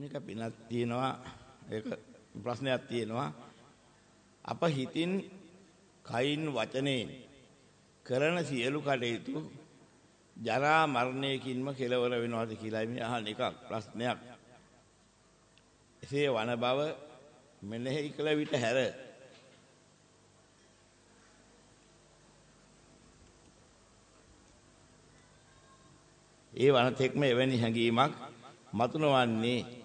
මේක පිනක් තියෙනවා. ඒක ප්‍රශ්නයක් තියෙනවා. අප හිතින් කයින් වචනේ කරන සියලු කටයුතු ජරා මරණයකින්ම කෙලවර වෙනවාද කියලා මේ අහන එකක් ප්‍රශ්නයක්. එසේ වන බව මෙනෙහි කළ විට හැර. ඒ වනතෙක්ම එවැනි හැඟීමක් මතුනවන්නේ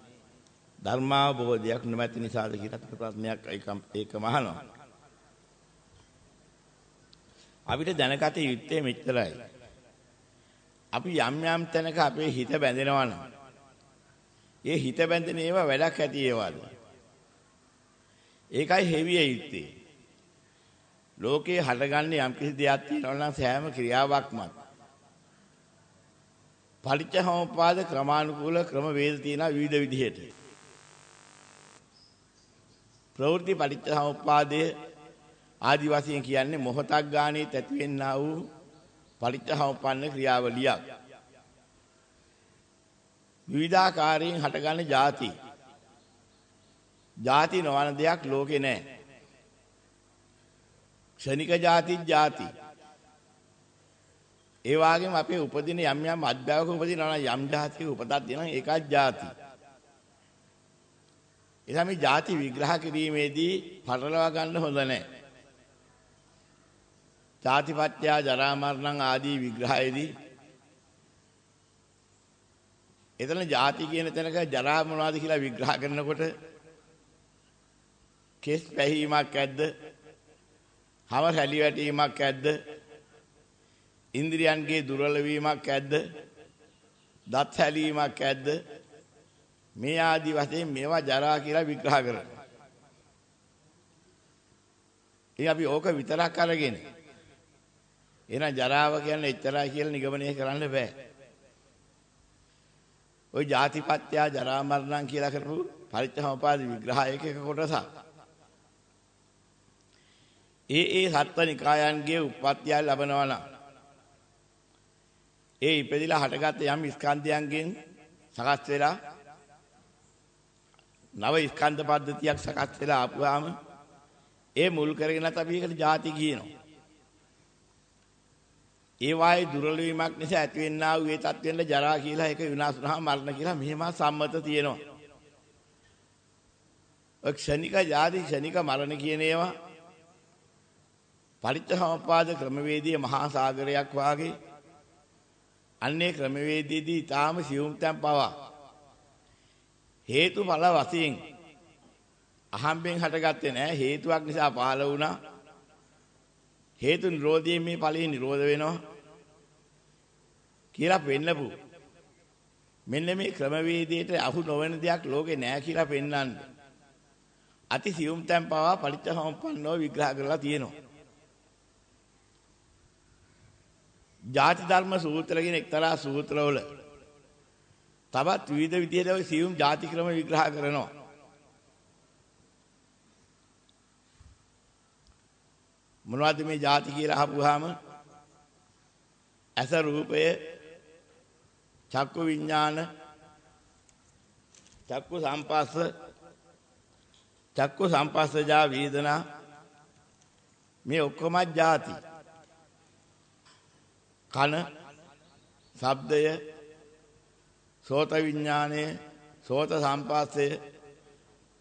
ධර්මාවබෝධයක් නොමැති නිසාද කියලා ප්‍රශ්නයක් ඒකම අහනවා. අපිට දැනගත යුත්තේ මෙච්චරයි. අපි යම් යම් තැනක අපේ හිත බැඳෙනවා නම් ඒ හිත බැඳෙන ඒවා වැඩක් ඇති ඒවාද? ඒකයි හෙවිය යුත්තේ. ලෝකේ හටගන්නේ යම් කිසි දෙයක් තියෙනවා නම් සෑම ක්‍රියාවක්ම පටිච්චසමුප්පාද ක්‍රමානුකූල ක්‍රම වේද තියෙන විවිධ විදිහට. ප්‍රවෘත්ති පටිච්ච සමුප්පාදය ආදි වශයෙන් කියන්නේ මොහතක් ගානේ තැති වෙන්නා වූ පටිච්ච සමුප්පන්න ක්‍රියාවලියක්. විවිධාකාරයෙන් හටගන්න ಜಾති. ಜಾති නොවන දෙයක් ලෝකේ නැහැ. ක්ෂණික ಜಾති ಜಾති. ඒ වගේම අපේ උපදින යම් යම් අධ්‍යාවක උපදිනවා නම් යම් ಜಾතියක උපතක් දෙනවා ඒකත් ಜಾති. එතන මේ ಜಾති විග්‍රහ කිරීමේදී පටලවා ගන්න හොඳ නැහැ. ජාතිපත්‍ය ජරා මරණ ආදී විග්‍රහයේදී එතන ಜಾති කියන තැනක ජරා මොනවද කියලා විග්‍රහ කරනකොට කෙස් පැහිමක් ඇද්ද? හම රැලි වැටීමක් ඇද්ද? ඉන්ද්‍රියන්ගේ දුර්වල වීමක් ඇද්ද? දත් හැලීමක් ඇද්ද? මේ ආදි වශයෙන් මේවා ජරා කියලා විග්‍රහ කරනවා. ඉතින් අපි ඕක විතරක් අරගෙන එහෙනම් ජරාව කියන්නේ එච්චරයි කියලා නිගමනය කරන්න බෑ. ওই ජාතිපත්‍ය ජරා මරණම් කියලා කරපු පරිච්ඡමපාද විග්‍රහයක එක කොටසක්. ඒ ඒ සත්වනිකායන්ගේ උප්පත්තිය ලැබනවා නම් ඒ ඉපදිලා හටගත්ත යම් ස්කන්ධයන්ගෙන් සකස් වෙලා නව ස්කන්ධ පද්ධතියක් සකස් වෙලා ආපුවාම ඒ මුල් කරගෙනත් අපි ඒකට ಜಾති කියනවා. ඒ වායේ දුර්වල වීමක් නිසා ඇතිවෙනා වූ ඒ තත්වෙන්න ජරා කියලා ඒක විනාශ වුණාම මරණ කියලා මෙහෙම සම්මත තියෙනවා. ක්ෂණික ජාති ක්ෂණික මරණ කියන ඒවා පරිච්ඡසමුපාද ක්‍රමවේදයේ මහා සාගරයක් වාගේ අන්නේ ක්‍රමවේදයේදී ඊටාම සියුම් තැන් පවා හේතුඵල වශයෙන් අහම්බෙන් හටගත්තේ නැහැ හේතුවක් නිසා පහළ වුණා. හේතු නිරෝධයෙන් මේ ඵලයේ නිරෝධ වෙනවා කියලා පෙන්නපු. මෙන්න මේ ක්‍රමවේදයට අහු නොවන දෙයක් ලෝකේ නැහැ කියලා පෙන්වන්නේ අති සියුම් තැන් පවා පරිච්ඡසමුප්පන්නව විග්‍රහ කරලා තියෙනවා. ජාති ධර්ම සූත්‍ර කියන එක්තරා සූත්‍රවල තවත් විවිධ විදියට ওই සියුම් ಜಾති ක්‍රම විග්‍රහ කරනවා. මොනවද මේ ಜಾති කියලා අහපුවාම ඇස රූපය චක්කු විඥාන චක්කු සම්පස්ස චක්කු සම්පස්සජා වේදනා මේ ඔක්කොම ಜಾති කන ශබ්දය සෝත විඥානය සෝත සම්පස්සය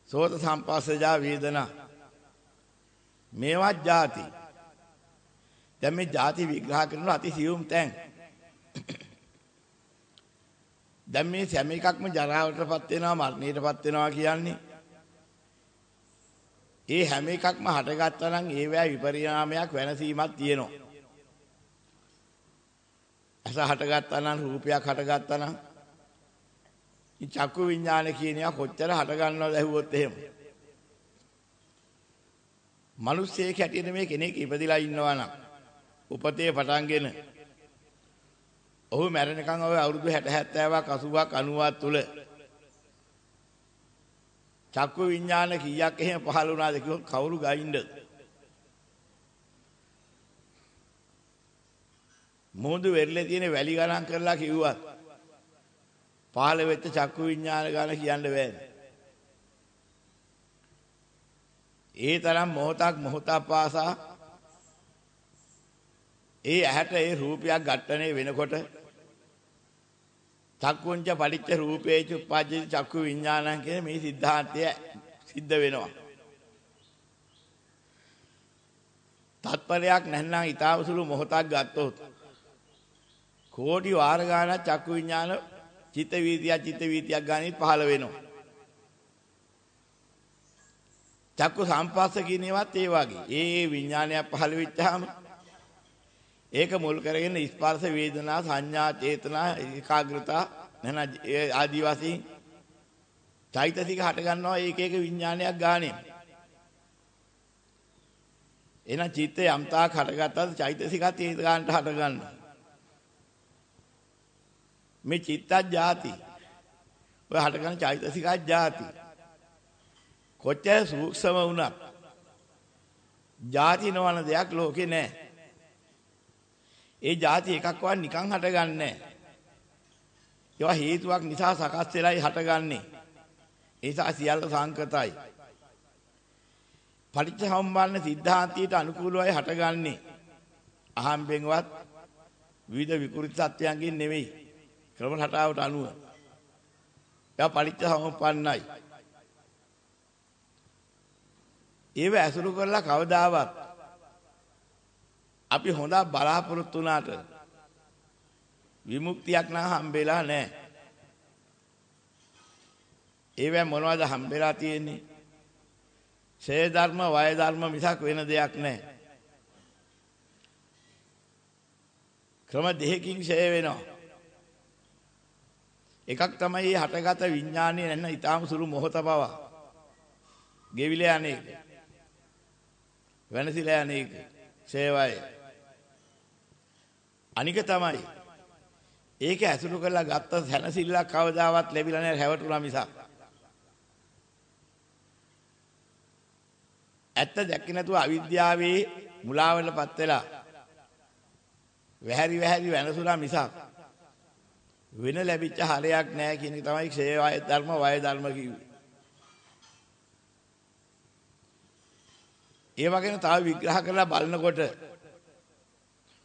සෝත සම්පස්සජා වේදනා. මේවා ಜಾති දැන් මේ ಜಾති විග්‍රහ කරන අති සියුම් තැන්. දැන් මේ හැම එකක්ම ජරාවටපත් වෙනවා මරණයටපත් වෙනවා කියන්නේ. ඒ හැම එකක්ම හටගත්තා නම් ඒවැ විපරිණාමයක් වෙනසීමක් තියෙනවා. ඇස හටගත්තා නම් රූපයක් හටගත්තා නම් මේ චක්කු විඥාන කියන එක කොච්චර හට ගන්නවද ඇහුවොත් එහෙම. මිනිස්සෙක් හැටියට මේ කෙනෙක් ඉපදිලා ඉන්නවා නම් උපතේ පටන්ගෙන ඔහු මැරෙනකන් ඔය අවුරුදු 60 70ක් 80ක් 90ක් තුල චක්කු විඥාන කීයක් එහෙම පහළ වුණාද කිව්වොත් කවුරු ගයින්ද? මොහොදු වෙරළේ තියෙන වැලි ගණන් කරලා කිව්වත් පහළ වෙච්ච චක්කු විඥාන ගාන කියන්න බෑනේ. ඒ තරම් මොහොතක් මොහොතක් පාසා ඒ ඇහැට ඒ රූපයක් ඝට්ටණය වෙනකොට චක්කුංච පරිච්ඡ රූපේච උපජ්ජති චක්කු විඥානං කියන මේ සිද්ධාන්තය සිද්ධ වෙනවා. තත්පරයක් නැත්නම් ඊතාවසුළු මොහොතක් ගත්තොත් කෝටි වාර ගාණක් චක්කු විඥාන චිත්ත වීතියක් චිත්ත වීතියක් ගානින් පහළ වෙනවා. චක්කු සම්පස්ස කියන ඒවාත් ඒ වගේ. ඒ විඥානයක් පහළ වෙච්චාම ඒක මුල් කරගෙන ස්පර්ශ වේදනා සංඥා චේතනා ඒකාග්‍රතා නැන ආදි වශයෙන් චෛතසික හට ගන්නවා ඒක එක විඥානයක් ගානේ. එහෙනම් චිත්තය යම්තාක් හටගත්තද චෛතසිකත් ඒ ගන්නට හට ගන්නවා. මේ චිත්තජාති. ඔය හටගන්න චෛතසිකජාති. කොච්චර සූක්ෂම වුණත් ಜಾති නොවන දෙයක් ලෝකේ නැහැ. ඒ ಜಾති එකක්වත් නිකන් හටගන්නේ නැහැ. ඒවා හේතුවක් නිසා සකස් වෙලායි හටගන්නේ. ඒ නිසා සියල්ල සංකතයි. පටිච්චසමුප්පන්න සිද්ධාන්තයට අනුකූලවයි හටගන්නේ. අහම්බෙන්වත් විවිධ විකෘති සත්‍යයන්ගෙන් නෙවෙයි. ක්‍රම රටාවට අනුව. එයා පටිච්චසමුප්පන්නයි. ඒව ඇසුරු කරලා කවදාවත් අපි හොඳ බලාපොරොත්තු වුණාට විමුක්තියක් නම් හම්බෙලා නැහැ. ඒවැ මොනවද හම්බෙලා තියෙන්නේ? ඡේ ධර්ම වය ධර්ම මිසක් වෙන දෙයක් නැහැ. ක්‍රම දෙකකින් ඡේ වෙනවා. එකක් තමයි හටගත විඥානයේ නැන්න ඊටාම සුළු මොහොත පවා. ගෙවිලා යන්නේ. වෙනසිලා යන්නේ ඡේවය. අනික තමයි ඒක ඇසුරු කරලා ගත්ත සැනසෙල්ලක් කවදාවත් ලැබිලා නැහැ හැවටුණා මිසක්. ඇත්ත දැක්කේ නැතුව අවිද්‍යාවේ මුලාවලපත් වෙලා වැහැරි වැහැරි වෙනසුලා මිසක් වෙන ලැබිච්ච හරයක් නැහැ කියන එක තමයි ක්ෂය වය ධර්ම වය ධර්ම කිව්වේ. ඒ වගේම තව විග්‍රහ කරලා බලනකොට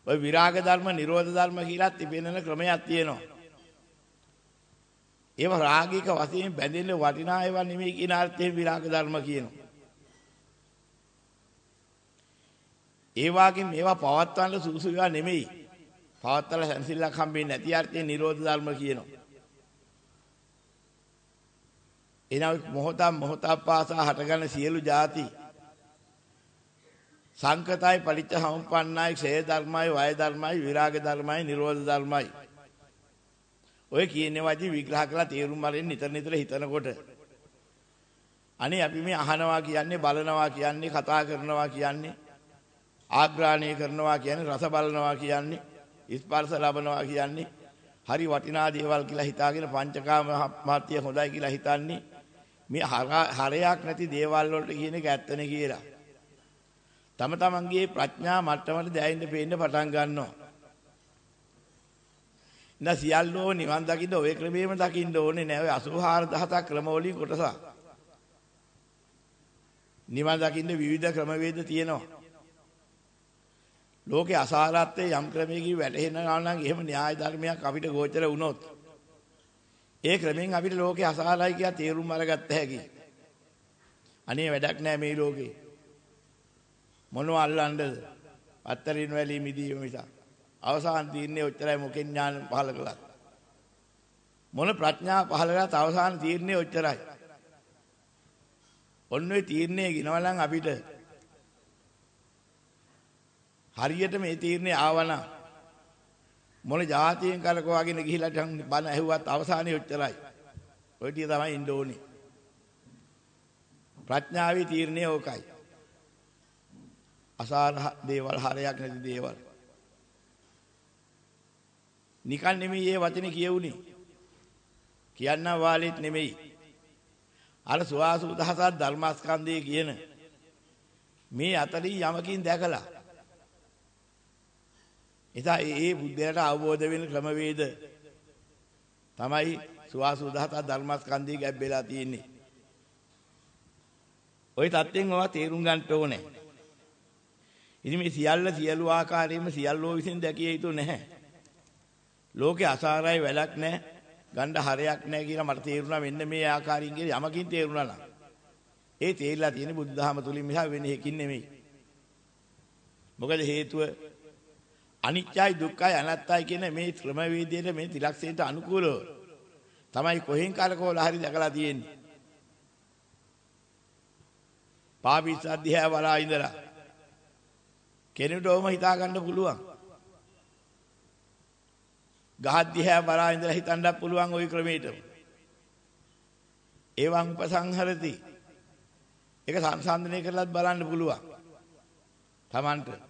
ඔය විරාග ධර්ම, නිරෝධ ධර්ම කියලා තිබෙනන ක්‍රමයක් තියෙනවා. ඒව රාගික වශයෙන් බැඳෙන්න වටිනා ඒවා නෙමෙයි කියන අර්ථයෙන් විරාග ධර්ම කියනවා. ඒ වගේම මේවා පවත්වන්න සුසු ඒවා නෙමෙයි. පවත්තල සංසිල්ලක් හම්බෙන්නේ නැති අර්ථයෙන් නිරෝධ ධර්ම කියනවා. එනවා මොහොතක් මොහොතක් පාසා හටගන්න සියලු ಜಾති සංකතයි පටිච්ච සමුප්පන්නයි ක්ෂය ධර්මයි වය ධර්මයි විරාග ධර්මයි නිරෝධ ධර්මයි ඔය කියන්නේ වදි විග්‍රහ කරලා තේරුම් අරින්න නිතර නිතර හිතනකොට අනේ අපි මේ අහනවා කියන්නේ බලනවා කියන්නේ කතා කරනවා කියන්නේ ආග්‍රාණය කරනවා කියන්නේ රස බලනවා කියන්නේ ස්පර්ශ ලබනවා කියන්නේ හරි වටිනා දේවල් කියලා හිතාගෙන පංචකාම මාත්‍ය හොඳයි කියලා හිතන්නේ මේ හරයක් නැති දේවල් වලට කියන එක ඇත්තනේ කියලා. තම තමන්ගේ ප්‍රඥා මට්ටමට දැයින්න පේන්න පටන් ගන්නවා. ඉතින් සියල්ලෝ නිවන් දකින්න ඔය ක්‍රමෙම දකින්න ඕනේ නෑ ඔය 84000ක් ක්‍රමවලින් කොටසක්. නිවන් දකින්න විවිධ ක්‍රමවේද තියෙනවා. ලෝකේ අසාරත්වයේ යම් ක්‍රමයකින් වැටහෙනවා නම් එහෙම න්‍යාය ධර්මයක් අපිට ගෝචර වුණොත් ඒ ක්‍රමෙන් අපිට ලෝකේ අසාරයි කියලා තේරුම් අරගත්ත හැකි. අනේ වැඩක් නෑ මේ ලෝකේ. මොනව අල්ලන්නද? අත්තරින් වැලී මිදීම මිසක්. අවසාන තීරණේ ඔච්චරයි මොකෙන් ඥාන පහල කළා. මොන ප්‍රඥා පහල කළාත් අවසාන තීරණේ ඔච්චරයි. ඔන්න ඔය තීරණේ ගිනවලන් අපිට හරියට මේ තීරණේ ආවනම් මොන જાතියෙන් කලකවාගෙන ගිහිලා බණ ඇහුවත් අවසානයේ ඔච්චරයි. ඔය ටික තමයි ඉන්න ඕනේ. ප්‍රඥාවේ තීරණේ ඕකයි. අසාර දේවල් හරයක් නැති දේවල්. නිකන් නෙමෙයි මේ වචනේ කියවුනේ. කියන්න වාලෙත් නෙමෙයි. අර සුවාසු දහසක් ධර්මස්කන්ධය කියන මේ අතරින් යමකින් දැකලා එදා ඒ බුද්ධයාට අවබෝධ වෙන ක්‍රමවේද තමයි සුවාසුදාත ධර්මස්කන්ධය ගැබ්බෙලා තියෙන්නේ. ওই தත්යෙන් ඔවා තේරුම් ගන්න ඕනේ. ඉතින් මේ සියල්ල සියලු ආකාරයෙන්ම සියල්ලෝ විසින් දැකිය යුතු නැහැ. ලෝකේ අසාරයි වැලක් නැහැ. ගණ්ඩ හරයක් නැහැ කියලා මට තේරුණා මෙන්න මේ ආකාරයෙන් කියලා යමකින් තේරුණා නම්. ඒ තේරිලා තියෙන්නේ බුද්ධහම තුලින් මිස වෙන එකකින් නෙමෙයි. මොකද හේතුව අනිත්‍යයි දුක්ඛයි අනාත්තයි කියන මේ ක්‍රමවේදයට මේ ත්‍රිලක්ෂයට අනුකූලව තමයි කොහෙන් කලකෝල හරි දැකලා තියෙන්නේ. පාපිස් අධ්‍යය වලා ඉඳලා කෙනෙකුට ඕම හිතා ගන්න පුළුවන්. ගහද්දිහා බලා ඉඳලා හිතන්නත් පුළුවන් ওই ක්‍රමයටම. ඒවං උපසංහරති. ඒක සංසන්දනය කරලත් බලන්න පුළුවන්. Tamanට.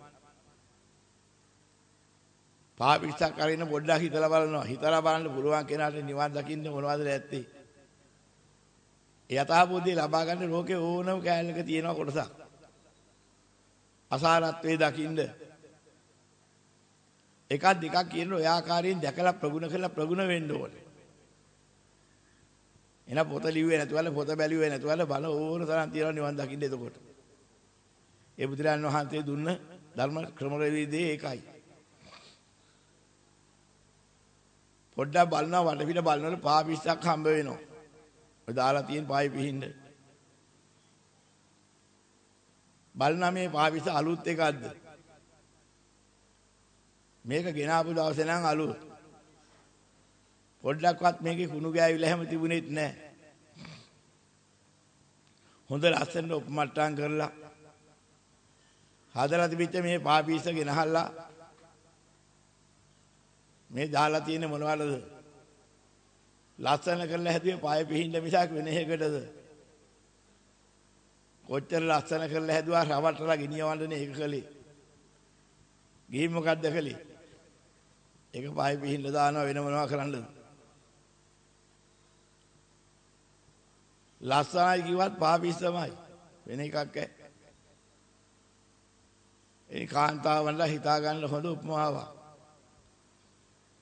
පාපිස්සක් අරින්න පොඩ්ඩක් හිතලා බලනවා. හිතලා බලන්න පුළුවන් කෙනාට නිවන් දකින්න මොනවද ඇත්තේ? යථාභූතය ලබා ගන්න ලෝකේ ඕනම කෑල්ලක තියෙන කොටසක්. අසාරත්වේ දකින්න එකක් දෙකක් කියන ඔය ආකාරයෙන් දැකලා ප්‍රගුණ කරලා ප්‍රගුණ වෙන්න ඕනේ. එන පොත ලිව්වේ නැතුවල පොත බැලුවේ නැතුවල බල ඕන තරම් තියනවා නිවන් දකින්න එතකොට. ඒ බුදුරජාණන් වහන්සේ දුන්න ධර්ම ක්‍රමවේදයේ ඒකයි. පොඩ්ඩක් බලනවා වටපිට බලනකොට පාපිස්සක් හම්බ වෙනවා. ඔය දාලා තියෙන පායි පිහින්ද. බලනා මේ පාපිස්ස අලුත් එකක්ද? මේක ගෙනාපු දවසේ නම් අලුත්. පොඩ්ඩක්වත් මේකේ කුණු ගෑවිලා හැම තිබුණෙත් නැහැ. හොඳ ලස්සනට උපමට්ටම් කරලා හදලා තිබිච්ච මේ පාපීස ගෙනහල්ලා මේ දාලා තියෙන මොනවද? ලස්සන කරලා හැදුවේ පාය පිහින්න මිසක් වෙන එකකටද? කොච්චර ලස්සන කරලා හැදුවා රවට්ටලා ගෙනියවන්නේ ඒක කලේ. ගිහින් මොකද්ද කලේ? ඒක පාය පිහින්න දානවා වෙන මොනවා කරන්නද? ලස්සනයි කිව්වත් පාපිස්සමයි. වෙන එකක් ඈ. ඒ කාන්තාවන්ලා හිතා ගන්න හොඳ උපමාවක්.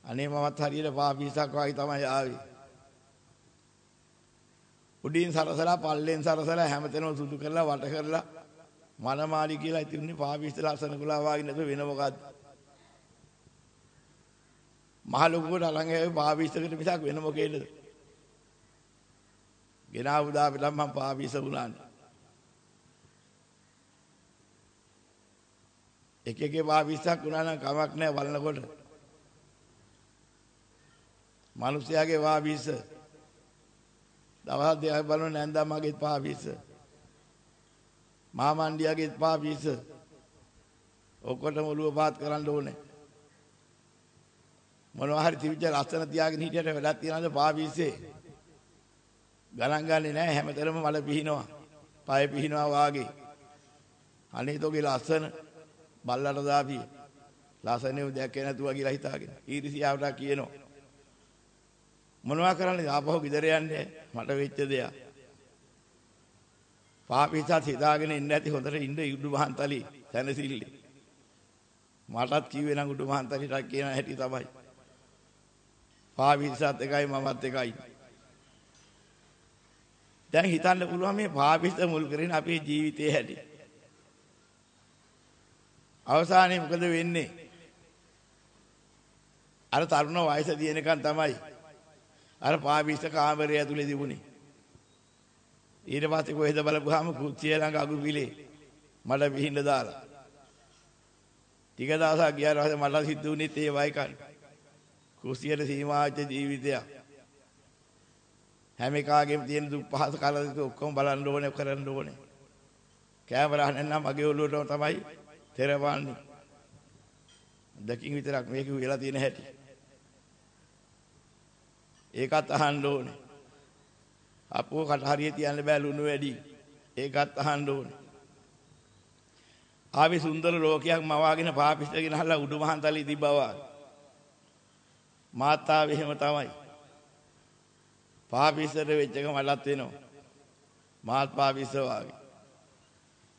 අනේ මමත් හරියට පාපිස්සක් වගේ තමයි ආවේ. උඩින් සරසලා පල්ලෙන් සරසලා හැමතැනම සුදු කරලා වට කරලා මනමාලි කියලා ඉතින්නේ පාපිස්ස ලස්සන කුලා වාගේ නැතුව වෙන මොකද්ද? මහ ලොකුට අලං ඇවි පාපිස්සකට මිසක් වෙන මොකේද? ගෙනාව උදා පිටම් මම පාපිස්ස වුණානේ. එක එකේ පාපිස්සක් වුණා නම් කමක් නැහැ බලනකොට. මිනිස්යාගේ පාපිස්ස දවස් දෙකක් බලන නැන්දා මගේ පාපිස්ස. මාමණ්ඩියාගේ පාපිස්ස. ඔක්කොටම ඔළුව පාත් කරන්න ඕනේ. මොනවා හරි තිබිච්ච ලස්සන තියාගෙන හිටියට වැඩක් තියනද පාපිස්සේ. ගණන් ගන්නේ නැහැ හැමතැනම මල පිහිනවා. පය පිහිනවා වාගේ. අනේ තෝගේ ලස්සන බල්ලට දාපි. ලස්සනේ දැක්කේ නැතුව කියලා හිතාගෙන. ඊරිසියාවට කියනවා. මොනවා කරන්නේ ආපහු ගෙදර යන්නේ මට වෙච්ච දෙයක්. පාපිසත් හිතාගෙන ඉන්න ඇති හොඳට ඉන්න ඉඩු මහන්තලි සැනසille. මටත් කිව්වේ නම් උඩු මහන්තලිට කියන හැටි තමයි. පාපිසත් එකයි මමත් එකයි. දැන් හිතන්න පුළුවන් මේ පාපිස මුල් කරගෙන අපේ ජීවිතයේ හැටි. අවසානයේ මොකද වෙන්නේ? අර තරුණ වයස දිනකන් තමයි අර පාවිස්ස කාමරය ඇතුලේ තිබුණේ. ඊට පස්සේ කොහෙද බලපුවාම කුච්චිය ළඟ අගු පිළේ මඩ පිහින්න දාලා. ටික දවසක් ගියාට පස්සේ මට සිද්ධ වුණෙත් ඒ වයි කන. කුස්සියට සීමාච්ච ජීවිතයක්. හැම එකාගේම තියෙන දුක් පහස කලද ඔක්කොම බලන්න ඕනේ කරන්න ඕනේ. කැමරා නැත්නම් මගේ ඔළුවට තමයි තෙරවන්නේ. දෙකින් විතරක් මේක වෙලා තියෙන හැටි. ඒකත් අහන්න ඕනේ. අපෝ කට හරිය තියන්න බෑ ලුණු වැඩි. ඒකත් අහන්න ඕනේ. ආවි සුන්දර ලෝකයක් මවාගෙන පාපිස්සගෙන හල්ලා උඩු මහන්තලී තිබ්බවා. මාතාව එහෙම තමයි. පාපිස්සට වෙච්ච එක මලත් වෙනවා. මාත් පාපිස්ස වාගේ.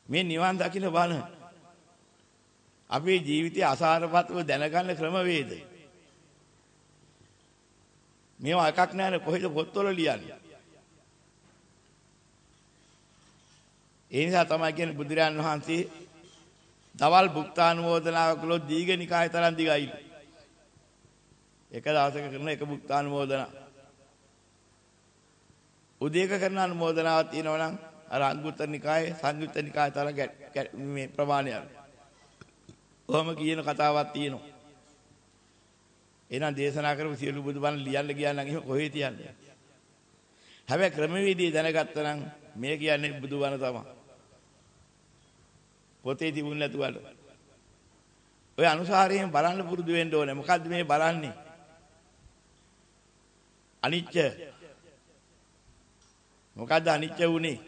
මේ නිවන් දකින්න බණ අපේ ජීවිතයේ අසාරපත්ව දැනගන්න ක්‍රමවේදය මේවා එකක් නැහැ කොහෙද පොත්වල ලියන්නේ. ඒ නිසා තමයි කියන්නේ බුදුරයන් වහන්සේ දවල් භුක්තානුමෝදනාව කළොත් දීඝනිකාය තරම් දිගයිලු. එක දවසක කරන එක භුක්තානුමෝදනා. උදේක කරන අනුමෝදනාවක් තියෙනවා නම් අර අංගුත්තර නිකායේ සංයුත්ත නිකාය තරම් මේ ප්‍රමාණය. කොහොම කියන කතාවක් තියෙනවා. එහෙනම් දේශනා කරපු සියලු බුදුබණ ලියන්න ගියා නම් එහෙම කොහේ තියන්නේ? හැබැයි ක්‍රමවේදී දැනගත්තා නම් මේ කියන්නේ බුදුබණ තමයි. පොතේ තිබුණ නැතුවට. ඔය අනුසාරයෙන් බලන්න පුරුදු වෙන්න ඕනේ. මොකද්ද මේ බලන්නේ? අනිච්ච. මොකද්ද අනිච්ච උනේ?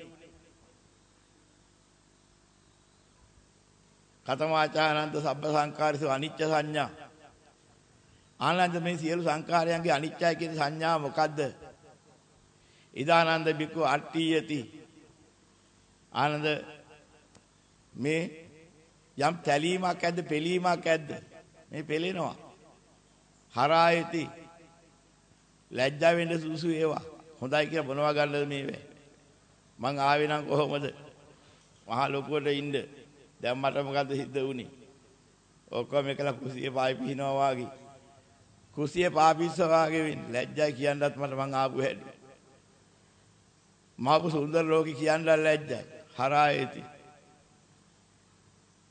කතමාචානන්ද සබ්බ සංකාරිසු අනිච්ච සංඥා. ආනන්ද මේ සියලු සංකාරයන්ගේ අනිච්චයි කියන සංඥාව මොකද්ද? ඉදානන්ද බිකු අට්ඨියති. ආනන්ද මේ යම් තැලීමක් ඇද්ද පෙලීමක් ඇද්ද? මේ පෙලෙනවා. හරායති. ලැජ්ජා වෙන්න සුසු ඒවා. හොඳයි කියලා බොනවා ගන්නද මේ වේ මං ආවේ නම් කොහොමද? මහා ලොකුවට ඉන්න. දැන් මට මොකද සිද්ධ වුනේ? ඔක්කොම එකලා කුසියේ පායි පිහිනවා වාගේ. කුසියේ පාපිස්ස වාගේ වෙන්නේ ලැජ්ජයි කියන්නත් මට මං ආපු හැටි මාපු සුන්දර ලෝකේ කියන්න ලැජ්ජයි හරායති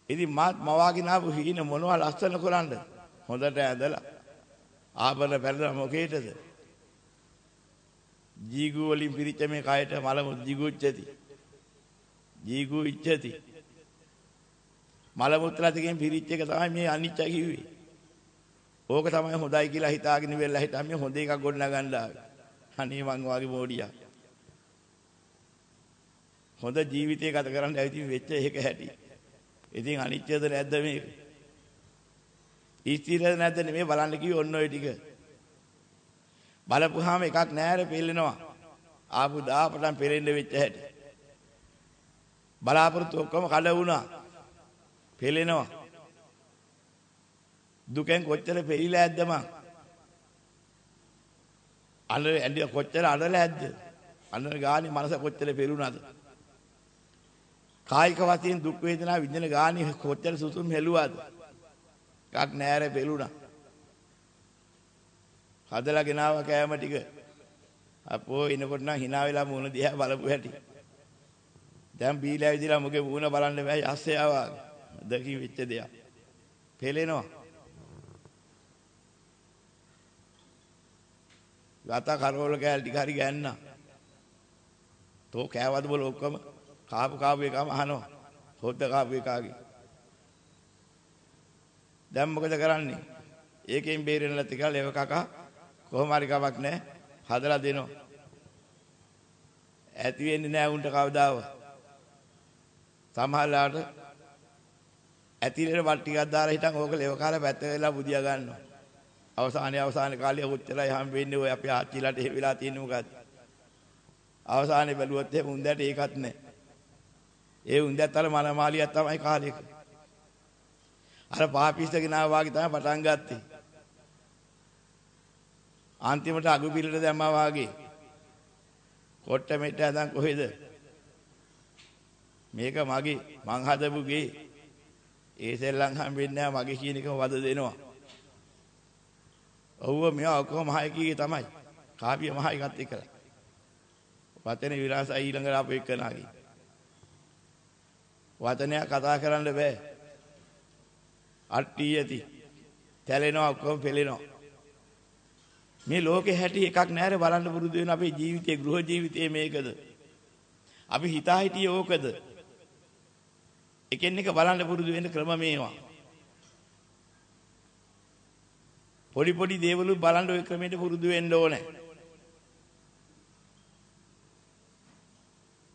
ඉතින් මාත් මවාගෙන ආපු හීන මොනවා ලස්සන කරන්නද? හොඳට ඇදලා ආපල පැරලා මොකේටද? ජීගු වලින් පිරිච්ච මේ කයට මලමු ජීගුච්චති. ජීගු ඉච්ඡති. මල මුත්‍රා දෙකෙන් පිරිච්ච එක තමයි මේ අනිච්ච කිව්වේ. ඕක තමයි හොඳයි කියලා හිතාගෙන ඉවෙලා හිටා මේ හොඳ එකක් ගොඩනගන්න ආවේ. අනේ මං වාගේ මොඩියා. හොඳ ජීවිතයක් ගත කරන්න ඇවිත් වෙච්ච එක හැටි. ඉතින් අනිත්‍යද නැද්ද මේක? ස්ථිරද නැද්ද නෙමෙයි බලන්න කිව්වේ ඔන්න ඔය ටික. බලපුවාම එකක් නෑර පෙල්ලෙනවා. ආපු දාපටන් පෙරෙන්න වෙච්ච හැටි. බලාපොරොත්තු ඔක්කොම කඩ වුණා. පෙලෙනවා. දුකෙන් කොච්චර පෙරිලා ඇද්ද මං? අඬ ඇඬ කොච්චර අඬලා ඇද්ද? අඬන ගානේ මනස කොච්චර පෙරුණාද? කායික වශයෙන් දුක් වේදනා විඳින ගානේ කොච්චර සුසුම් හෙළුවාද? එකක් නෑර පෙළුණා. හදලා ගෙනාව කෑම ටික. අපෝ එනකොට නම් hina වෙලා මුණ දිහා බලපු හැටි. දැන් බීලා ඇවිදලා මුගේ මුණ බලන්න බෑ යස්සේ ආවා. දකි වෙච්ච දෙයක්. පෙලෙනවා. ගත කරවල කෑල් ටික හරි ගෑන්නා. තෝ කෑවද බල ඔක්කොම කාපු කාපු එකම අහනවා. හොද්ද කාපු එකාගේ. දැන් මොකද කරන්නේ? ඒකෙන් බේරෙන්න නැති කියලා ලෙව කකා කොහොම හරි කමක් නැහැ. හදලා දෙනවා. ඇති වෙන්නේ නැහැ උන්ට කවදාව. සමහරලාට ඇතිලේ වත් ටිකක් දාලා හිටන් ඕක ලෙව කාලා පැත්ත වෙලා බුදියා ගන්නවා. අවසානයේ අවසාන කාලේ ඔච්චරයි හම් වෙන්නේ ඔය අපේ ආච්චිලාට එහෙ වෙලා තියෙන්නේ මොකද්ද? අවසානයේ බැලුවොත් එහෙම උන්දට ඒකත් නැහැ. ඒ උන්දත් අර මනමාලියක් තමයි කාලෙක. අර පාපිස්ස ගෙනාව වාගේ තමයි පටන් ගත්තේ. අන්තිමට අගු පිළට දැම්මා වාගේ. කොට්ට මෙට්ට හදන් කොහෙද? මේක මගේ මං හදපු ගේ. ඒ සෙල්ලම් හම්බෙන්නේ නැහැ මගේ කියන එකම වද දෙනවා. ඔව්ව මෙයා ඔක්කොම මහයිකීගේ තමයි. කාපිය මහයිකත් එක්කලා. වතනේ විලාසයි ඊළඟට අපේ එක්කනාගේ. වචනයක් කතා කරන්න බෑ. අට්ටි යති. තැලෙනවා ඔක්කොම පෙලෙනවා. මේ ලෝකේ හැටි එකක් නැහැර බලන්න පුරුදු වෙන අපේ ජීවිතේ ගෘහ ජීවිතේ මේකද? අපි හිතා හිටියේ ඕකද? එකින් එක බලන්න පුරුදු වෙන ක්‍රම මේවා. පොඩි පොඩි දේවලු බලන්න ওই ක්‍රමයට පුරුදු වෙන්න ඕනේ.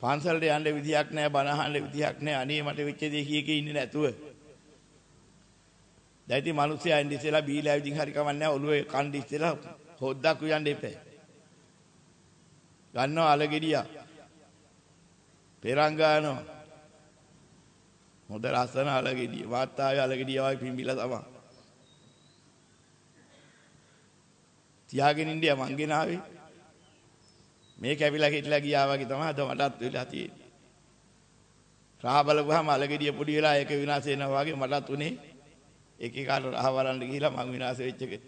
පන්සලට යන්න විදියක් නැහැ බණ අහන්න විදියක් නැහැ අනේ මට වෙච්ච දේ කී කී ඉන්නේ නැතුව. දැන් ඉතින් මිනිස්සයා ඉඳි ඉස්සෙලා බීලා ඇවිදින් හරි කමන්නේ ඔළුවේ කණ්ඩි ඉස්සෙලා හොද්දක් උයන්න එපා ගන්නවා අලගෙඩියා. පෙරං ගන්නවා. හොඳ ලස්සන අලගෙඩිය. වාත්තාවේ අලගෙඩිය වගේ පිඹිලා තමයි තියාගෙන ඉන්නේ මං ගෙනාවේ. මේ කැවිලා හිටලා ගියා වගේ තමයි අද මටත් වෙලා තියෙන්නේ. රහ බලපුවාම අලගෙඩිය පොඩි වෙලා ඒක විනාශ වෙනවා වගේ මටත් උනේ එක එකාට රහ බලන්න ගිහිලා මං විනාශ වෙච්ච එක.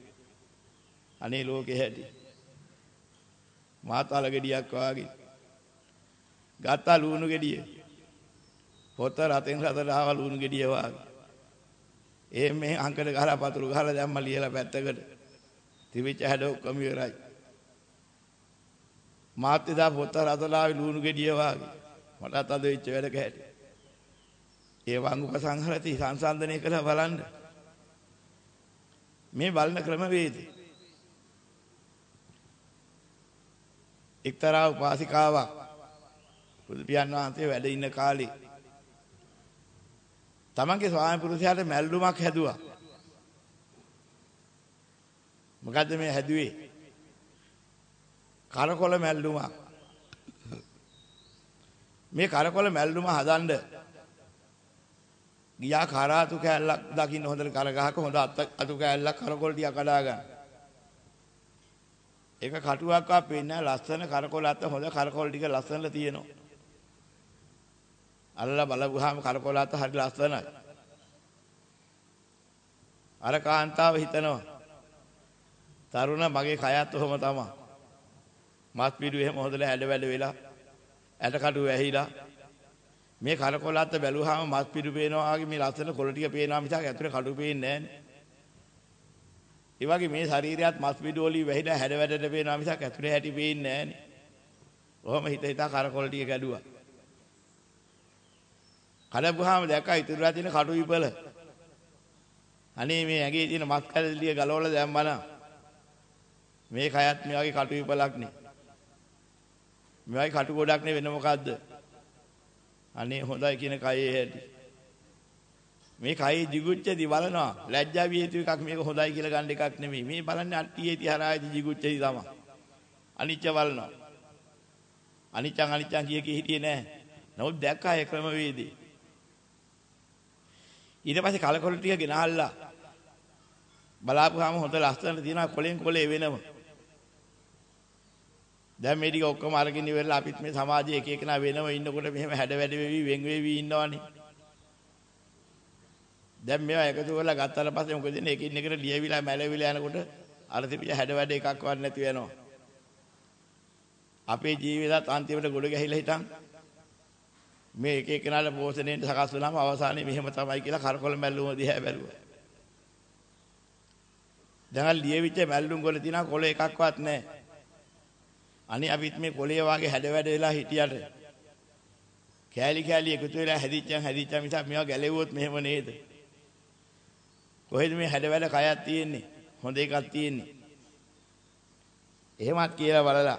අනේ ලෝකෙ හැටි. මාතාල ගෙඩියක් වාගේ. ගත්තා ලුණු ගෙඩිය. පොත රතෙන් රතට ආව ලුණු ගෙඩිය වාගේ. ඒ මේ අංකඩ ගහලා පතුරු ගහලා දැම්ම ලියලා පැත්තකට. තිබිච්ච හැඩ ඔක්කොම ඉවරයි. මාත් එදා පොත රතට ආවේ ලුණු ගෙඩිය වාගේ. මටත් අද වෙච්ච වැඩක හැටි. ඒ වංගුප සංහරති සංසන්දනය කළා බලන්න. මේ බලන ක්‍රමවේදය. එක්තරා උපාසිකාවක් බුදු පියාණන් වහන්සේ වැඩ ඉන්න කාලේ තමන්ගේ ස්වාමි පුරුෂයාට මැල්ලුමක් හැදුවා. මොකද්ද මේ හැදුවේ? කරකොල මැල්ලුමක්. මේ කරකොල මැල්ලුම හදන්න ගියා කරාතු කෑල්ලක් දකින්න හොඳට කර ගහක හොඳ අතු කෑල්ලක් කරකොල ටික කඩා ගන්න. ඒක කටුවක්වත් පේන්නේ ලස්සන කරකොල අත හොඳ කරකොල ටික ලස්සනට තියෙනවා. අල්ලලා බලපුවාම කරකොල අත හරි ලස්සනයි. අර කාන්තාව හිතනවා තරුණ මගේ කයත් ඔහොම තමයි. මස් පිටු එහෙම හොඳට හැඩ වැඩ වෙලා ඇට කටු වැහිලා මේ කරකොල අත බැලුවාම මස් පිටු පේනවා වගේ මේ ලස්සන කොළ ටික පේනවා මිසක් ඇතුලේ කටු පේන්නේ නැහැ. ඒ වගේ මේ ශරීරයත් මස් පිඩු වලින් වැහිලා හැඩ වැඩට පේනවා මිසක් ඇතුලේ හැටි පේන්නේ නැහනේ. ඔහොම හිත හිතා කරකොල ටික ගැඩුවා. කඩපුවාම දැක්කා ඉතුරුලා තියෙන කටු විපල. අනේ මේ ඇඟේ තියෙන මස් කැලලිය ගලවලා දැම්මනම් මේ කයත් මේ වගේ කටු විපලක් නේ. මේ වගේ කටු ගොඩක් නේ වෙන මොකද්ද? අනේ හොඳයි කියන කයේ හැටි. මේ කයි jigucchedi බලනවා. ලැජ්ජා විය යුතු එකක් මේක හොඳයි කියලා ගන්න එකක් නෙමෙයි. මේ බලන්නේ අට්ටියේති හරායේදී jigucchedi තමයි. අනිච්ච බලනවා. අනිච්චං අනිච්චං කිය කී හිටියේ නෑ. නමුත් දැක්කා ඒ ක්‍රම වේදී ඊට පස්සේ කලකොල ටික ගෙනහල්ලා. බලාපුවාම හොඳ ලස්සන තියෙනවා කොලෙන් කොලේ වෙනම. දැන් මේ ටික ඔක්කොම අරගෙන ඉවරලා අපිත් මේ සමාජයේ එක එකනා වෙනම ඉන්නකොට මෙහෙම හැඩ වැඩ වෙවි වෙන් වෙවි ඉන්නවනේ දැන් මේවා එකතු කරලා ගත්තාට පස්සේ මොකද වෙන්නේ? එකින් එකට ලියවිලා මැලවිලා යනකොට අර තිබිච්ච හැඩ වැඩ එකක් වත් නැති වෙනවා. අපේ ජීවිතات අන්තිමට ගොඩ ගැහිලා හිටන් මේ එක එකනාට පෝෂණයෙන් සකස් වුණාම අවසානයේ මෙහෙම තමයි කියලා කරකොල මැල්ලුම දිහා බැලුවා. දැන් ලියවිච්ච මැල්ලුම් වල තියෙන කොළ එකක්වත් නැහැ. අනේ අපිත් මේ කොළේ වාගේ හැඩ වැඩ වෙලා හිටියට කෑලි කෑලි එකතු වෙලා හැදිච්චන් හැදිච්චන් මිසක් මේවා ගැලෙව්වොත් මෙහෙම නේද? කොහෙද මේ හැඩ වැඩ කයක් තියෙන්නේ? හොඳ එකක් තියෙන්නේ. එහෙමත් කියලා බලලා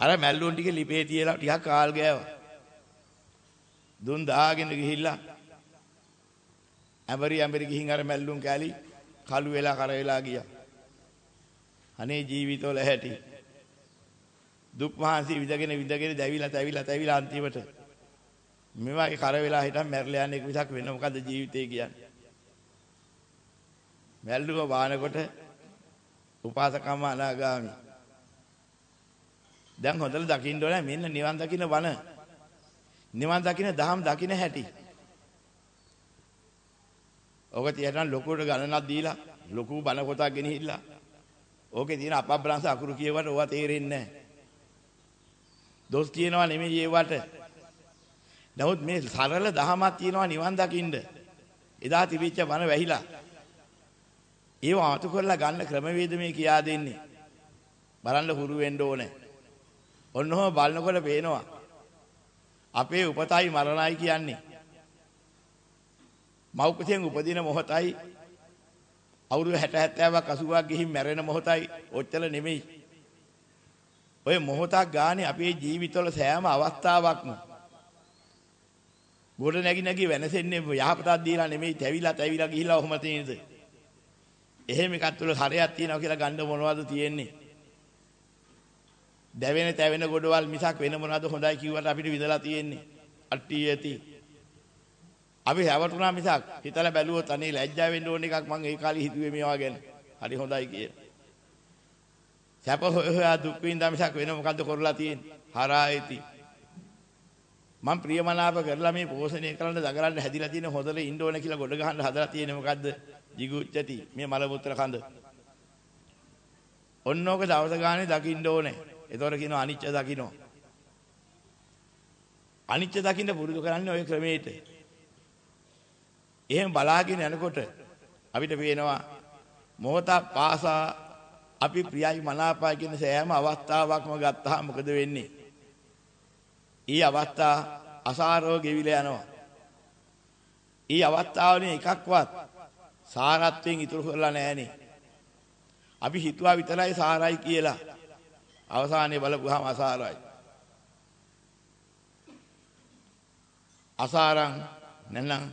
අර මැල්ලුන් ටික ලිපේ තියලා ටිකක් කාල් ගෑවා. දුන් දාගෙන ගිහිල්ලා ඇඹරි ඇඹරි ගිහින් අර මැල්ලුන් කෑලි කළු වෙලා කර වෙලා ගියා. අනේ ජීවිතවල හැටි. දුක් මහන්සි විඳගෙන විඳගෙන දැවිලා තැවිලා තැවිලා අන්තිමට මේවාගේ කර වෙලා හිටන් මැරලා යන එක විසක් වෙන මොකද්ද ජීවිතේ කියන්නේ. මැල්ලුව බානකොට උපාසකම්ම අනාගාමි. දැන් හොඳට දකින්න ඕනේ මෙන්න නිවන් දකින්න වන. නිවන් දකින්න දහම් දකින්න හැටි. ඔක තියන ලොකුට ගණනක් දීලා ලොකු බණ පොතක් ගෙනහිල්ලා ඕකේ තියෙන අපබ්‍රංශ අකුරු කියවට ඕවා තේරෙන්නේ නැහැ. දොස් කියනවා නෙමෙයි ඒවට. නමුත් මේ සරල දහමක් තියෙනවා නිවන් දකින්න. එදා තිබිච්ච බණ වැහිලා ඒව අතු කරලා ගන්න ක්‍රමවේද මේ කියා දෙන්නේ. බලන්න හුරු වෙන්න ඕනේ. ඔන්නෝම බලනකොට පේනවා. අපේ උපතයි මරණයි කියන්නේ. මව්කුසෙන් උපදින මොහොතයි අවුරුදු 60 70ක් 80ක් ගිහින් මැරෙන මොහොතයි ඔච්චර නෙමෙයි. ඔය මොහොතක් ගානේ අපේ ජීවිතවල සෑම අවස්ථාවක්ම ගොඩ නැගි නැගි වෙනසෙන්නේ යහපතක් දීලා නෙමෙයි තැවිලා තැවිලා ගිහිලා ඔහොම තියෙනද එහෙම එකක් තුල හරයක් තියෙනවා කියලා ගන්න මොනවද තියෙන්නේ? දැවෙන තැවෙන ගොඩවල් මිසක් වෙන මොනවද හොඳයි කිව්වට අපිට විදලා තියෙන්නේ. අට්ටි ඇති. අපි හැවටුණා මිසක් හිතලා බැලුවොත් අනේ ලැජ්ජා වෙන්න ඕන එකක් මං ඒ කාලේ හිතුවේ මේවා ගැන. හරි හොඳයි කියලා. සැප හොය හොයා දුක් විඳා මිසක් වෙන මොකද්ද කරලා තියෙන්නේ? හරායති. මම ප්‍රියමනාප කරලා මේ පෝෂණය කරන්න දඟලන්න හැදිලා තියෙන හොඳට ඉන්න ඕන කියලා ගොඩ ගහන්න හදලා තියෙන්නේ මොකද්ද? jigucchati මේ මල මුත්‍ර කඳ. ඔන්නෝක දවස ගානේ දකින්න ඕනේ. ඒතොර කියනවා අනිච්ච දකින්න. අනිච්ච දකින්න පුරුදු කරන්නේ ওই ක්‍රමයට. එහෙම බලාගෙන යනකොට අපිට පේනවා මොහොතක් පාසා අපි ප්‍රියයි මනාපයි කියන සෑම අවස්ථාවක්ම ගත්තාම මොකද වෙන්නේ? ඊ අවස්ථා අසාරව ගෙවිලා යනවා. ඊ අවස්ථාවනේ එකක්වත් සාරත්වයෙන් ඉතුරු කරලා නැහනේ. අපි හිතුවා විතරයි සාරයි කියලා. අවසානයේ බලපුවාම අසාරයි. අසාරං නැත්නම්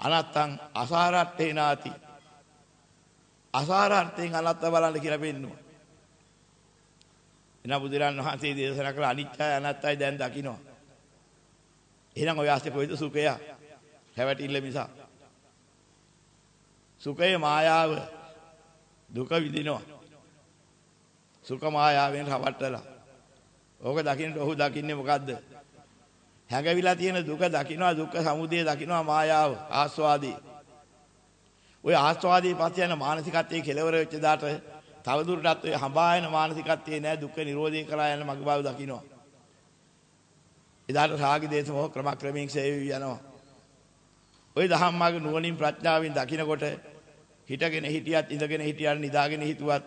අනත්තං අසාරට්ඨේ නාති. අසාරාර්ථයෙන් අනත්ත බලන්න කියලා පෙන්නුවා. එන බුදුරන් වහන්සේ දේශනා කළ අනිත්‍යයි අනත්තයි දැන් දකින්නවා. එහෙනම් ඔය ආස්තේ කොයිද සුඛය? හැවටිල්ල මිසක්. සුඛය මායාව දුක විඳිනවා. සුඛ මායාවෙන් රවට්ටලා. ඕක දකින්න ඔහු දකින්නේ මොකද්ද? හැඟවිලා තියෙන දුක දකින්නවා දුක්ඛ සමුදය දකින්නවා මායාව ආස්වාදී. ওই ආස්වාදී පස්සේ යන මානසිකත්වයේ කෙලවර වෙච්ච දාට තවදුරටත් ඔය හඹායන මානසිකත්වයේ නෑ දුක්ඛ නිරෝධය කරා යන මග බව දකින්නවා. එදාට රාගි දේශ මොහ ක්‍රමක්‍රමයෙන් ක්ෂය යනවා. ওই දහම් මාර්ග නුවණින් ප්‍රඥාවෙන් දකිනකොට හිටගෙන හිටියත් ඉඳගෙන හිටියත් නිදාගෙන හිතුවත්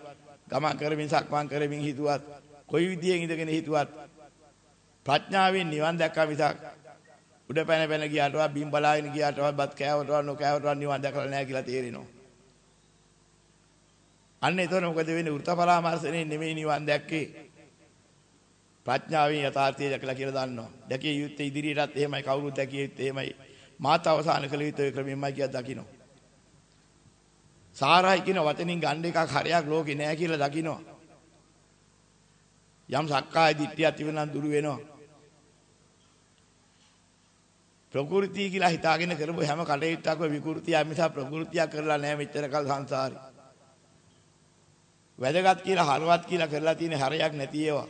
ගමන් කරමින් සක්මන් කරමින් හිතුවත් කොයි විදියෙන් ඉඳගෙන හිතුවත් ප්‍රඥාවෙන් නිවන් දැක්කා මිසක් උඩ පැන පැන ගියාටවත් බිම් බලාගෙන ගියාටවත් බත් කෑවටවත් නොකෑවටවත් නිවන් දැකලා නැහැ කියලා තේරෙනවා. අන්න එතකොට මොකද වෙන්නේ? වෘත පරාමර්ශනේ නෙමෙයි නිවන් දැක්කේ. ප්‍රඥාවෙන් යථාර්ථය දැකලා කියලා දන්නවා. දැකිය යුත්තේ ඉදිරියටත් එහෙමයි කවුරුත් දැකිය යුත්තේ එහෙමයි. මාත අවසාන කළ යුත්තේ ක්‍රමෙමයි කියලා දකිනවා. සාරයි කියන වචනින් ගන්න එකක් හරයක් ලෝකේ නැහැ කියලා දකිනවා. යම් සක්කාය දිට්ඨියක් තිබෙනනම් දුරු වෙනවා. ප්‍රകൃතිය කියලා හිතාගෙන කරපු හැම කටයුත්තක්ම විකෘතිය මිස ප්‍රകൃතියක් කරලා නැහැ මෙච්චර කල් සංසාරේ. වැදගත් කියලා හරවත් කියලා කරලා තියෙන හරයක් නැති ඒවා.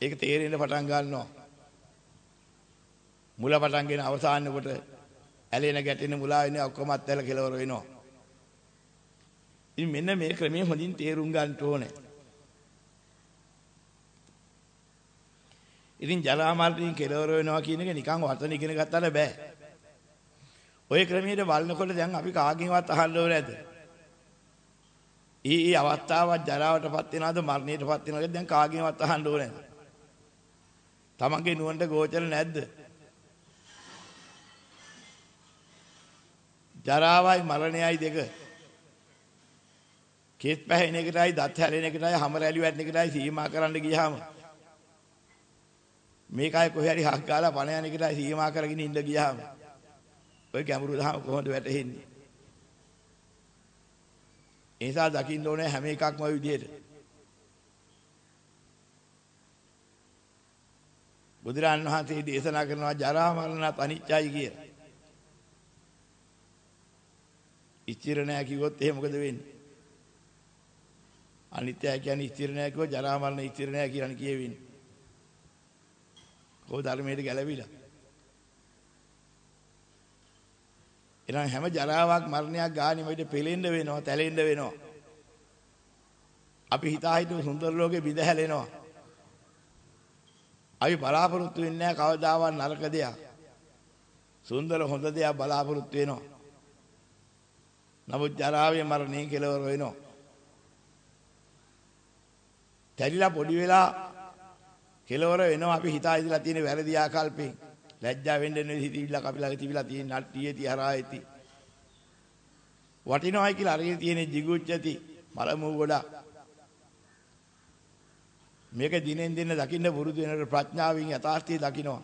ඒක තේරෙන්න පටන් ගන්නවා. මුල පටන්ගෙන අවසාන කොට ඇලෙන ගැටෙන මුලා වෙන ඔක්කොමත් ඇල කෙලවර වෙනවා. ඉතින් මෙන්න මේ ක්‍රමයේ හොඳින් තේරුම් ගන්න ඕනේ. ඉතින් ජරා මරණයෙන් කෙලවර වෙනවා කියන එක නිකන් වචන ඉගෙන ගත්තට බෑ. ওই ක්‍රමයට බලනකොට දැන් අපි කාගෙන්වත් අහන්න ඕනේ නැද්ද? ඊ ඊ අවස්ථාවක් ජරාවටපත් වෙනවද මරණයටපත් වෙනවද දැන් කාගෙන්වත් අහන්න ඕනේ නැද්ද? තමන්ගේ නුවණට ගෝචර නැද්ද? ජරාවයි මරණයයි දෙක. කේස් පැහැෙන එකටයි දත් හැලෙන එකටයි හැම රැලි වැටෙන එකටයි සීමා කරන්න ගියාම මේකයි කොහේ හරි හක් ගාලා පණ යන එකට සීමා කරගෙන ඉන්න ගියාම ඔය ගැඹුරු දහම කොහොමද වැටහෙන්නේ? ඒ නිසා දකින්න ඕනේ හැම එකක්ම ওই විදිහට. බුදුරන් වහන්සේ දේශනා කරනවා ජරා මරණත් අනිත්‍යයි කියලා. ඉස්තිර නැහැ කිව්වොත් එහෙම මොකද වෙන්නේ? අනිත්‍යයි කියන්නේ ඉස්තිර නැහැ කිව්වොත් ජරා මරණ ඉස්තිර නැහැ කියලානේ කියවෙන්නේ. කොහොම ධර්මයට ගැලවිලා. එහෙනම් හැම ජරාවක් මරණයක් ගානෙම විදිහ පෙලෙන්න වෙනවා, තැලෙන්න වෙනවා. අපි හිතා හිතුව සුන්දර ලෝකේ බිඳ හැලෙනවා. අපි බලාපොරොත්තු වෙන්නේ නැහැ කවදාවත් නරක දෙයක්. සුන්දර හොඳ දෙයක් බලාපොරොත්තු වෙනවා. නමුත් ජරාවේ මරණයෙන් කෙලවර වෙනවා. තැරිලා පොඩි වෙලා කෙලවර වෙනවා අපි හිතා ඉදලා තියෙන වැරදි ආකල්පෙන්. ලැජ්ජා වෙන්න නෙවෙයි හිතවිල්ල කපිලා තිබිලා තියෙන නට්ටියේති හරායේති. වටිනවයි කියලා අරගෙන තියෙන jigucchati මලමු ගොඩක්. මේක දිනෙන් දින දකින්න පුරුදු වෙනකොට ප්‍රඥාවෙන් යථාර්ථය දකින්නවා.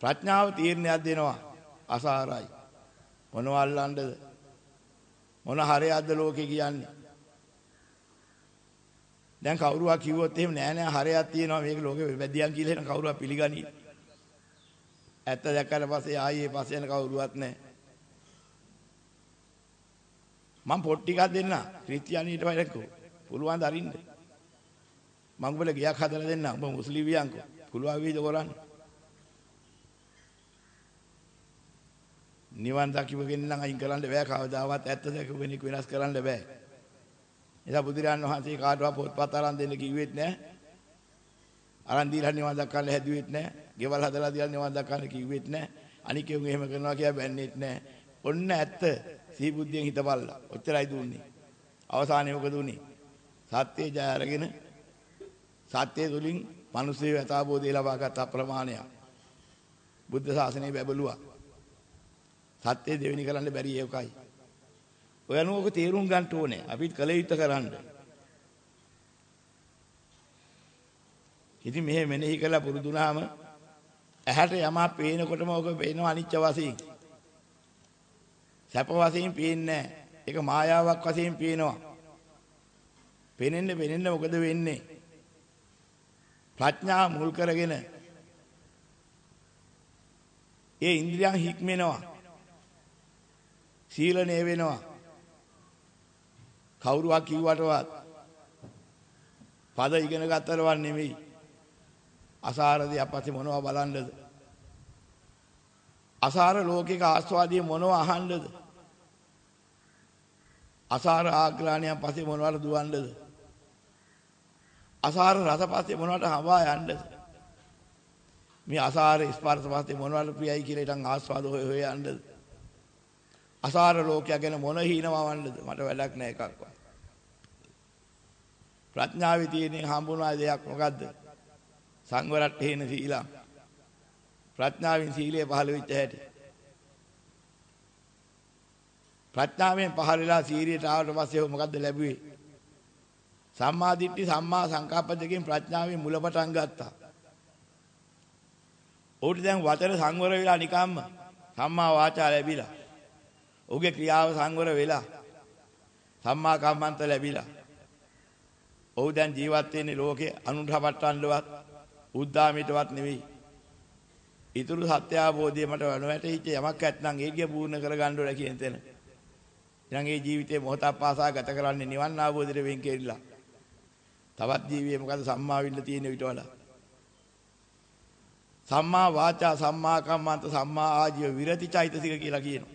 ප්‍රඥාව තීරණයක් දෙනවා. අසාරයි. මොනව අල්ලන්නද? මොන හරයක්ද ලෝකේ කියන්නේ? දැන් කවුරුවා කිව්වොත් එහෙම නෑ නෑ හරයක් තියෙනවා මේක ලෝකෙ වැදියන් කියලා එන කවුරුවා පිළිගනි. ඇත්ත දැක්කට පස්සේ ආයේ පස්සේ යන කවුරුවත් නෑ. මම පොත් ටිකක් දෙන්න ක්‍රිස්තියානිට වයිරකෝ. පුළුවන් ද අරින්න? මම උඹට ගියක් හදලා දෙන්න. උඹ මුස්ලිම් වියන්කෝ. පුළුවන් වේද කරන්න? නිවන් දකිවගෙන නම් අයින් කරන්න බෑ කවදාවත් ඇත්ත දැකපු කෙනෙක් වෙනස් කරන්න බෑ. එදා බුදුරජාණන් වහන්සේ කාටවත් පොත්පත් අරන් දෙන්න කිව්වෙත් නෑ. අරන් දීලා නිවන් දක්වන්න හැදුවෙත් නෑ. ගෙවල් හදලා දීලා නිවන් දක්වන්න කිව්වෙත් නෑ. අනිකෙවුන් එහෙම කරනවා කියලා බැන්නේත් නෑ. ඔන්න ඇත්ත සීබුද්ධියෙන් හිතපල්ලා. ඔච්චරයි දුන්නේ. අවසානයේ මොකද උනේ? සත්‍ය ජය අරගෙන සත්‍ය තුලින් මිනිස්සු යථාබෝධය ලබාගත් අප්‍රමාණය. බුද්ධ ශාසනය බැබළුවා. සත්‍ය දෙවෙනි කරන්න බැරි ඒකයි. ඔය අනුවක තේරුම් ගන්න ඕනේ. අපිත් කල යුත්තේ කරන්න. ඉතින් මෙහෙ මෙනෙහි කළා පුරුදුනාම ඇහැට යමක් පේනකොටම ඔක පේනවා අනිච්ච වශයෙන්. සැප වශයෙන් පේන්නේ ඒක මායාවක් වශයෙන් පේනවා. පෙනෙන්න පෙනෙන්න මොකද වෙන්නේ? ප්‍රඥා මුල් කරගෙන ඒ ඉන්ද්‍රියන් හික්මෙනවා. සීලණය වෙනවා. කවුරුවක් කිව්වටවත් පද ඉගෙන ගන්නවත් නෙමෙයි. අසාරදී අපස්සේ මොනවා බලන්නද? අසාර ලෝකික ආස්වාදී මොනවා අහන්නද? අසාර ආග්‍රාණියන් පස්සේ මොනවට දුවන්නද? අසාර රස පස්සේ මොනවට හවා යන්නද? මේ අසාර ස්පර්ශ පස්සේ මොනවට ප්‍රියයි කියලා ඊටන් ආස්වාද හොය හොය යන්නද? අසාර ලෝකයා ගැන මොන හීනවවන්නද? මට වැඩක් නැහැ එකක්වත්. ප්‍රඥාවේ තියෙන හම්බුනා දෙයක් මොකද්ද? සංවරට්ඨේන සීලං. ප්‍රඥාවෙන් සීලය පහළ වෙච්ච හැටි. ප්‍රඥාවෙන් පහළ වෙලා සීරියට ආවට පස්සේ මොකද්ද ලැබුවේ? සම්මා දිට්ඨි සම්මා සංකප්ප දෙකෙන් ප්‍රඥාවෙන් මුල පටන් ගත්තා. උට දැන් වචන සංවර වෙලා නිකම්ම සම්මා වාචා ලැබිලා. ඔහුගේ ක්‍රියාව සංවර වෙලා සම්මා කම්මන්ත ලැබිලා. ඔහු දැන් ජීවත් වෙන්නේ ලෝකේ අනුරහපට්ටන්නවත් උද්දාමිතවත් නෙවෙයි. ඊතුරු සත්‍ය අවබෝධය මට නොවැටහිච්ච යමක් ඇත්නම් ඒකේ පූර්ණ කරගන්න ඕන කියන තැන. ඊළඟ ඒ ජීවිතේ මොහොතක් පාසා ගත කරන්නේ නිවන් අවබෝධයට වෙන් කෙරිලා. තවත් ජීවියේ මොකද සම්මා විල්ල තියෙන විට වඩා. සම්මා වාචා සම්මා කම්මන්ත සම්මා ආජීව විරති චෛතසික කියලා කියනවා.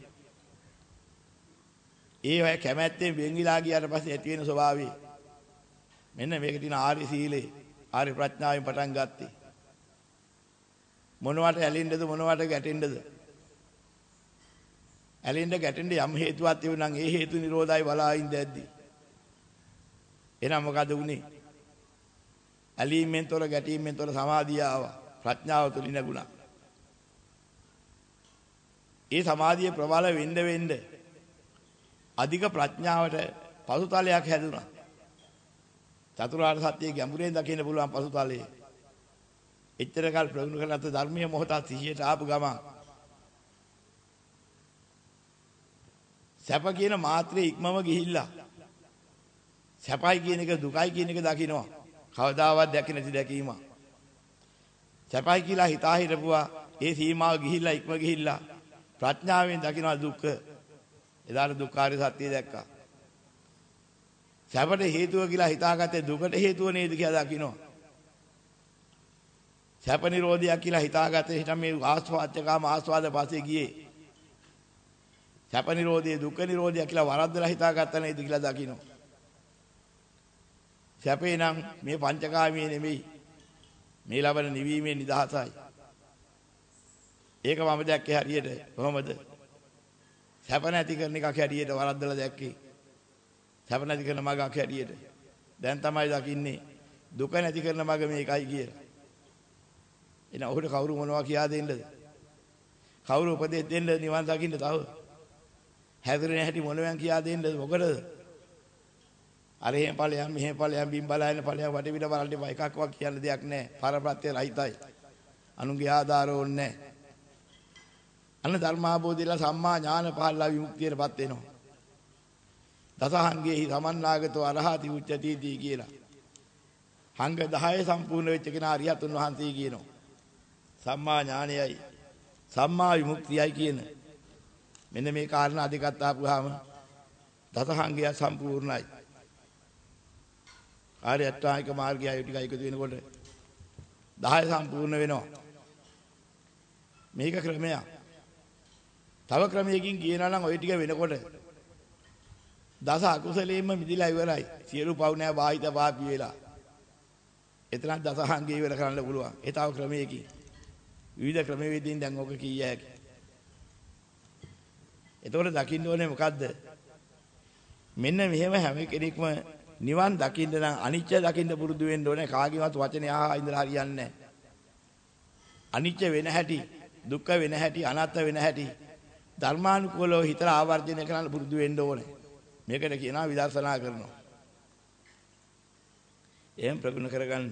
ඒ අය කැමැත්තෙන් වෙන් විලා ගියාට පස්සේ ඇති වෙන ස්වභාවය. මෙන්න මේක තියෙන ආර්ය සීලේ ආර්ය ප්‍රඥාවෙන් පටන් ගත්තේ. මොනවට ඇලෙන්නද මොනවට ගැටෙන්නද? ඇලෙන්න ගැටෙන්න යම් හේතුවක් තිබුණා නම් ඒ හේතු නිරෝධයි බලා ඉඳද්දී. එහෙනම් මොකද වුනේ? ඇලීමෙන් තොර ගැටීමෙන් තොර සමාධිය ආවා. ප්‍රඥාව තුලින් නැගුණා. ඒ සමාධිය ප්‍රබල වෙන්න වෙන්න අධික ප්‍රඥාවට පසුතලයක් හැදුනා. චතුරාර්ය සත්‍යයේ ගැඹුරෙන් දකින්න පුළුවන් පසුතලයේ. එච්චර කල් ප්‍රගුණ කරලත් ධර්මීය මොහොතක් සිහියට ආපු ගමන් සැප කියන මාත්‍රේ ඉක්මම ගිහිල්ලා සැපයි කියන එක දුකයි කියන එක දකින්නවා. කවදාවත් දැක නැති දැකීම. සැපයි කියලා හිතා හිටපුවා ඒ සීමාව ගිහිල්ලා ඉක්ම ගිහිල්ලා ප්‍රඥාවෙන් දකින්නවා දුක්ඛ. එදාට දුක්ඛාරය සත්‍ය දැක්කා. සැපට හේතුව කියලා හිතාගත්තේ දුකට හේතුව නේද කියලා දකින්නවා. සැප නිරෝධයක් කියලා හිතාගත්තේ හිටම මේ ආස්වාදකම ආස්වාද පස්සේ ගියේ. සැප නිරෝධය දුක්ඛ නිරෝධය කියලා වරද්දලා හිතාගත්තා නේද කියලා දකින්නවා. සැපේ නම් මේ පංචකාමයේ නෙමෙයි. මේ ලබන නිවීමේ නිදහසයි. ඒක මම දැක්කේ හරියට කොහොමද? සැප නැති කරන එකක් හැටියට වරද්දලා දැක්කේ. සැප නැති කරන මගක් හැටියට. දැන් තමයි දකින්නේ දුක නැති කරන මග මේකයි කියලා. එන ඔහුට කවුරු මොනවා කියා දෙන්නද? කවුරු උපදෙස් දෙන්නද නිවන් දකින්න තව? හැදිරෙන හැටි මොනවෙන් කියා දෙන්නද මොකටද? අර එහෙම ඵලයන් මෙහෙම ඵලයන් බිම් බලන ඵලයන් වටපිට බලන්න එපා එකක්වත් කියන්න දෙයක් නැහැ. පරප්‍රත්‍ය රහිතයි. අනුගේ ආධාර ඕනේ නැහැ. අන්න ධර්මාභෝධයලා සම්මා ඥාන පහළලා විමුක්තියටපත් වෙනවා. දසහංගේහි සමන්නාගතෝ අරහති උච්චති දී කියලා. හංග 10 සම්පූර්ණ වෙච්ච කෙනා අරියතුන් වහන්සේ කියනවා. සම්මා ඥානයයි සම්මා විමුක්තියයි කියන මෙන්න මේ කාරණා දෙකත් ආපුවාම දසහංගය සම්පූර්ණයි. ආර්ය අෂ්ටාංගික මාර්ගය අය ටික එකතු වෙනකොට 10 සම්පූර්ණ වෙනවා. මේක ක්‍රමයක්. තව ක්‍රමයකින් කියනවා නම් ওই ටික වෙනකොට දස අකුසලයෙන්ම මිදිලා ඉවරයි. සියලු පව් නැ වාහිත පාපී වෙලා. එතන දසහංගේ ඉවර කරන්න පුළුවන්. ඒ තව ක්‍රමයකින්. විවිධ ක්‍රමවේදීන් දැන් ඕක කීය හැකි. එතකොට දකින්න ඕනේ මොකද්ද? මෙන්න මෙහෙම හැම කෙනෙක්ම නිවන් දකින්න නම් අනිත්‍ය දකින්න පුරුදු වෙන්න ඕනේ කාගේවත් වචනේ ආහා ඉඳලා හරියන්නේ නැහැ. අනිත්‍ය වෙන හැටි, දුක්ඛ වෙන හැටි, අනාත්ම වෙන හැටි ධර්මානුකූලව හිතලා ආවර්ජනය කරන්න පුරුදු වෙන්න ඕනේ. මේකට කියනවා විදර්ශනා කරනවා. එහෙම ප්‍රගුණ කරගන්න